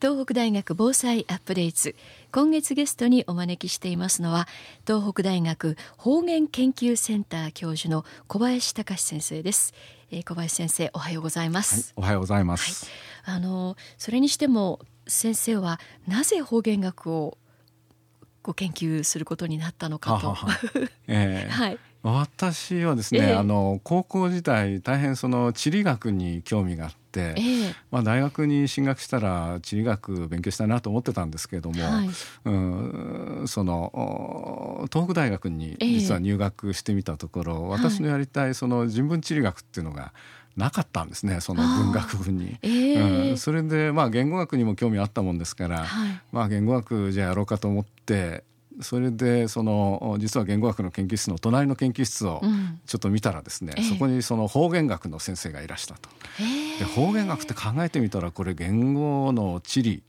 東北大学防災アップデート今月ゲストにお招きしていますのは東北大学方言研究センター教授の小林隆先生です、えー、小林先生おはようございます、はい、おはようございます、はい、あのそれにしても先生はなぜ方言学をご研究することになったのかと。はは。えー、はい。私はですね、えー、あの高校時代大変その地理学に興味があって、えー、まあ、大学に進学したら地理学勉強したいなと思ってたんですけれども、はい、うんその東北大学に実は入学してみたところ、えー、私のやりたいその人文地理学っていうのがなかったんですねその文学部に、えー、うん、それでまあ言語学にも興味あったもんですから、はい、まあ言語学じゃやろうかと思ってそれでその実は言語学の研究室の隣の研究室をちょっと見たらですね、うん、そこにその方言学の先生がいらしたと。で方言学って考えてみたらこれ言語の地理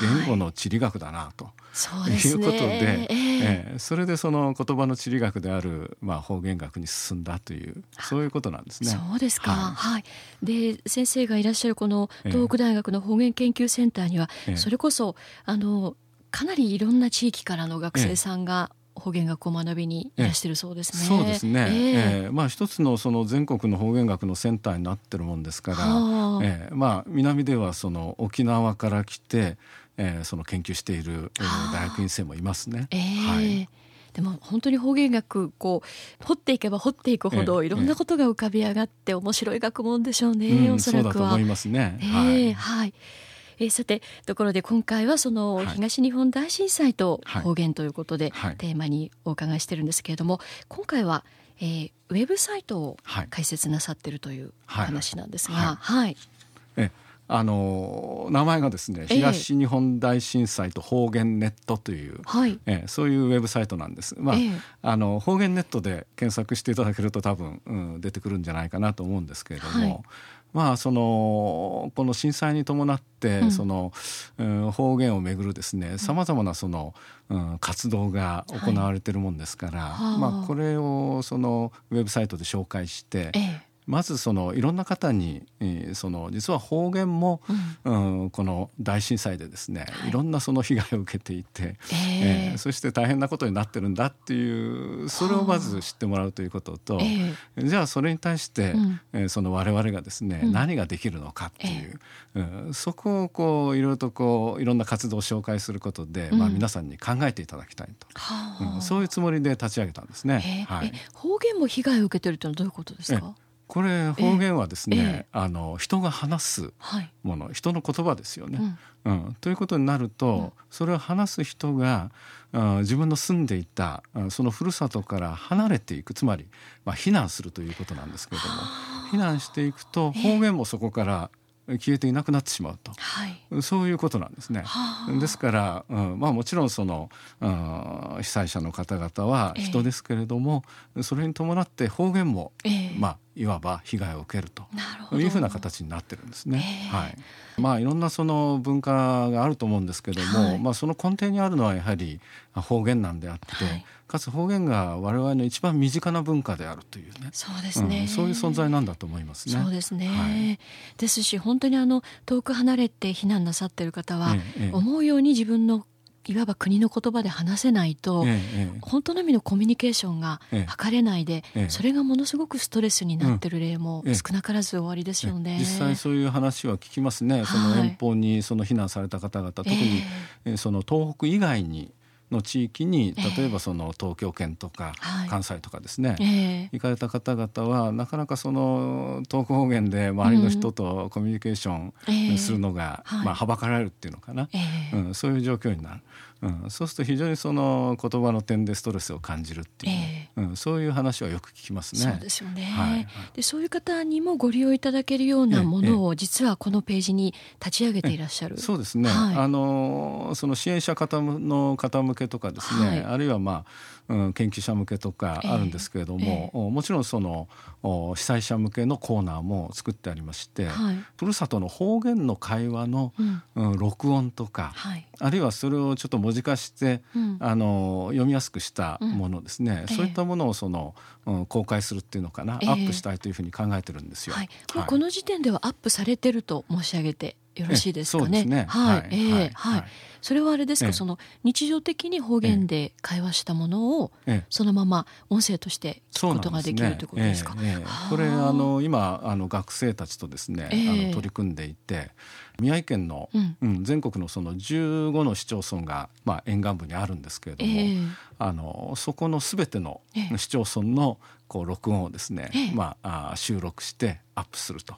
言語の地理学だなと。そういうことで、えー、えー、それでその言葉の地理学である、まあ、方言学に進んだというそういうことなんですね。そうですか、はい、はい、で先生がいらっしゃるこの東北大学の方言研究センターには、えー、それこそあのかなりいろんな地域からの学生さんが、方言学を学びにいらしてるそうですね。そうですね。えー、えー、まあ一つのその全国の方言学のセンターになってるもんですから、えー、まあ南ではその沖縄から来て、えー、その研究している大学院生もいますね。えー、はい。でも本当に方言学こう掘っていけば掘っていくほどいろんなことが浮かび上がって面白い学問でしょうね、えー、おそらくは。そうだと思いますね。えー、はい、はいえー、さてところで今回はその東日本大震災と方言ということで、テーマにお伺いしてるんですけれども今回は、えー、ウェブサイトを開設なさってるという話なんですが、はい、はい、えあの名前がですね東日本大震災と方言ネットという、ええそういうウェブサイトなんです。まあ、え。あの方言ネットで検索していただけると多分、うん、出てくるんじゃないかなと思うんですけれども、はい、まあそのこの震災に伴って、うん、その、うん、方言をめぐるですねさまざまなその、うん、活動が行われているもんですから、はい、まあこれをそのウェブサイトで紹介して、ええまずそのいろんな方に、えー、その実は方言も、うん、うん、この大震災でですね、はい、いろんなその被害を受けていて、えー、えー、そして大変なことになってるんだっていうそれをまず知ってもらうということと、えー、じゃあそれに対して、うん、えー、その我々がですね、うん、何ができるのかっていう、うん、そこをこういろいろとこういろんな活動を紹介することで、まあ、皆さんに考えていただきたいと、うん、そういうつもりで立ち上げたんですね。はい、方言も被害を受けてるというのはどういうことですか？これ方言はですね、えー、あの人が話すもの、はい、人の言葉ですよね。うん、うん、ということになると、うん、それを話す人があ自分の住んでいたそのふるさとから離れていくつまり、まあ、避難するということなんですけれども避難していくと方言もそこから消えていなくなってしまうと、はい、そういうことなんですね。ですから、うん、まあもちろんその、うん、被災者の方々は人ですけれども、えー、それに伴って方言も、えー、まあいわば被害を受けると。いうふうな形になってるんですね。えー、はい。まあいろんなその文化があると思うんですけども、はい、まあその根底にあるのはやはり方言なんであって、はい、かつ方言が我々の一番身近な文化であるというね。そうですね、うん、そういう存在なんだと思いますね。そうですね、はい、ですし本当にあの遠く離れて避難なさっている方は、ええ、思うように自分のいわば国の言葉で話せないと、ええ、本当の意味のコミュニケーションが図れないで、え、それがものすごくストレスになってる例も少なからず終わりですよね。実際そういう話は聞きますね。その遠方にその避難された方々、特にその東北以外にの地域に例えばその東京圏とか関西とかですね、えー、行かれた方々はなかなかその東北方言で周りの人とコミュニケーションするのが、まあ、はばかられるっていうのかな、うん、そういう状況になる。うん、そうすると非常にその言葉の点でストレスを感じるっていう、えー、うん、そういう話はよく聞きますね。そうですよね、はい、でそういう方にもご利用いただけるようなものを、実はこのページに立ち上げていらっしゃる。そうですね、はい、あのその支援者方の方向けとかですね、はい、あるいはまあ、うん、研究者向けとかあるんですけれども、えーえ。ー、もちろんその被災者向けのコーナーも作ってありまして、はい、ふるさとの方言の会話の、うん、録音とか、はい、あるいはそれをちょっと文字化して、うん、あの読みやすくしたものですね、そういったものをその、うん、公開するっていうのかな、アップしたいというふうに考えてるんですよ。はい、もうこの時点ではアップされてると申し上げてよろしいですかね？ね。はい、えー、はい。それはあれですか、その日常的に方言で会話したものを、そのまま音声として聞くことができるということですか。これあの今あの学生たちとですね、あの取り組んでいて。宮城県の、うん、全国のその15の市町村が、まあ、沿岸部にあるんですけれども、えー、あのそこのすべての市町村のこう録音をですね、えー、まあ、あ収録してアップすると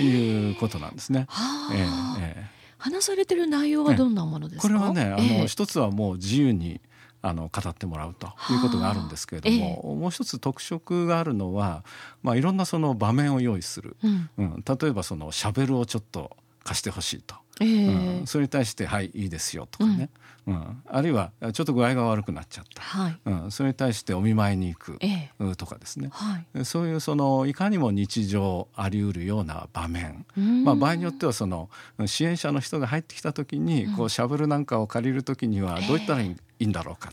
いうことなんですね。えー、えー話されてる内容はどんなものですか、これはねあの、えー、一つはもう自由にあの語ってもらうということがあるんですけれども、えー、もう一つ特色があるのは、まあ、いろんなその場面を用意する、うん、うん、例えばそのしゃべるをちょっと貸してほしいと、えーうん、それに対して「はいいいですよ」とかね、うん、うん、あるいはちょっと具合が悪くなっちゃった、はい。うん、それに対してお見舞いに行く、えー、とかですね、はい、そういうそのいかにも日常あり得るような場面、まあ、場合によってはその支援者の人が入ってきた時にこうしゃぶるなんかを借りる時にはどう言ったらいい,、いいんだろうか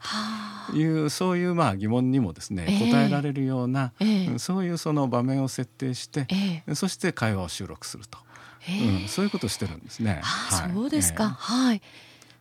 と。いう、そういうまあ疑問にもですね答えられるような、そういうその場面を設定して、そして会話を収録すると。うん、そういうことしてるんですね。はい、そうですか、はい。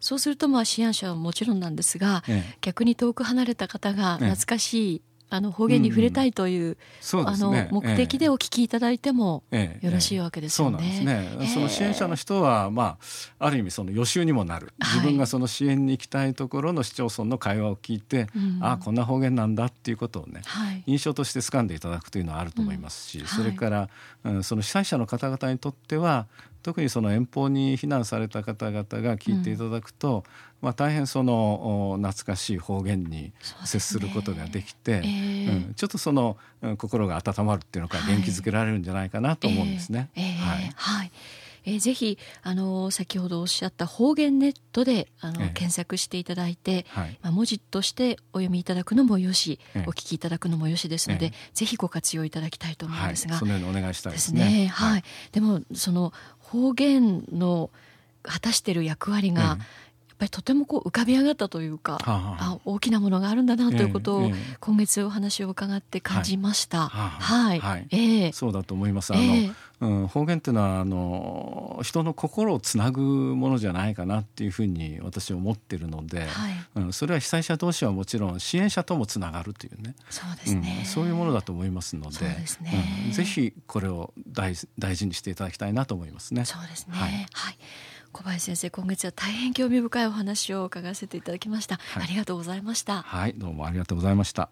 そうするとまあ支援者はもちろんなんですが、ええ、逆に遠く離れた方が懐かしいあの方言に触れたいという,、うんあの目的でお聞きいただいてもよろしいわけですよね。そうなんですね。その支援者の人はまあある意味その予習にもなる。自分がその支援に行きたいところの市町村の会話を聞いて、ああこんな方言なんだっていうことをね、はい、印象として掴んでいただくというのはあると思いますし、うん、それから、うん、その被災者の方々にとっては特にその遠方に避難された方々が聞いていただくと、うん、まあ、大変その懐かしい方言に接することができて、ね。えー、うん、ちょっとその心が温まるっていうのか元気づけられるんじゃないかなと思うんですね。はい、えーはい、はい。えー、ぜひあの先ほどおっしゃった方言ネットであの、え検索していただいて、はい、まあ、文字としてお読みいただくのもよし、え、お聞きいただくのもよしですので、ぜひご活用いただきたいと思うんですが、はい、そのようにお願いしたいですね。ですね。はい、でもその方言の果たしてる役割が、ぱりとてもこう浮かび上がったというか、はあ、あ大きなものがあるんだなということを、今月お話を伺って感じました。はい、はい、えー、そうだと思います。あの、えーうん、方言っていうのはあの人の心をつなぐものじゃないかなっていうふうに私は思ってるので、はい、うん、それは被災者同士はもちろん支援者ともつながるというね。そうですね、うん、そういうものだと思いますのでで、ね、うん、ぜひこれを大大事にしていただきたいなと思いますね。そうですね、はい、はい、小林先生今月は大変興味深いお話を伺わせていただきました、はい、ありがとうございました。はい。どうもありがとうございました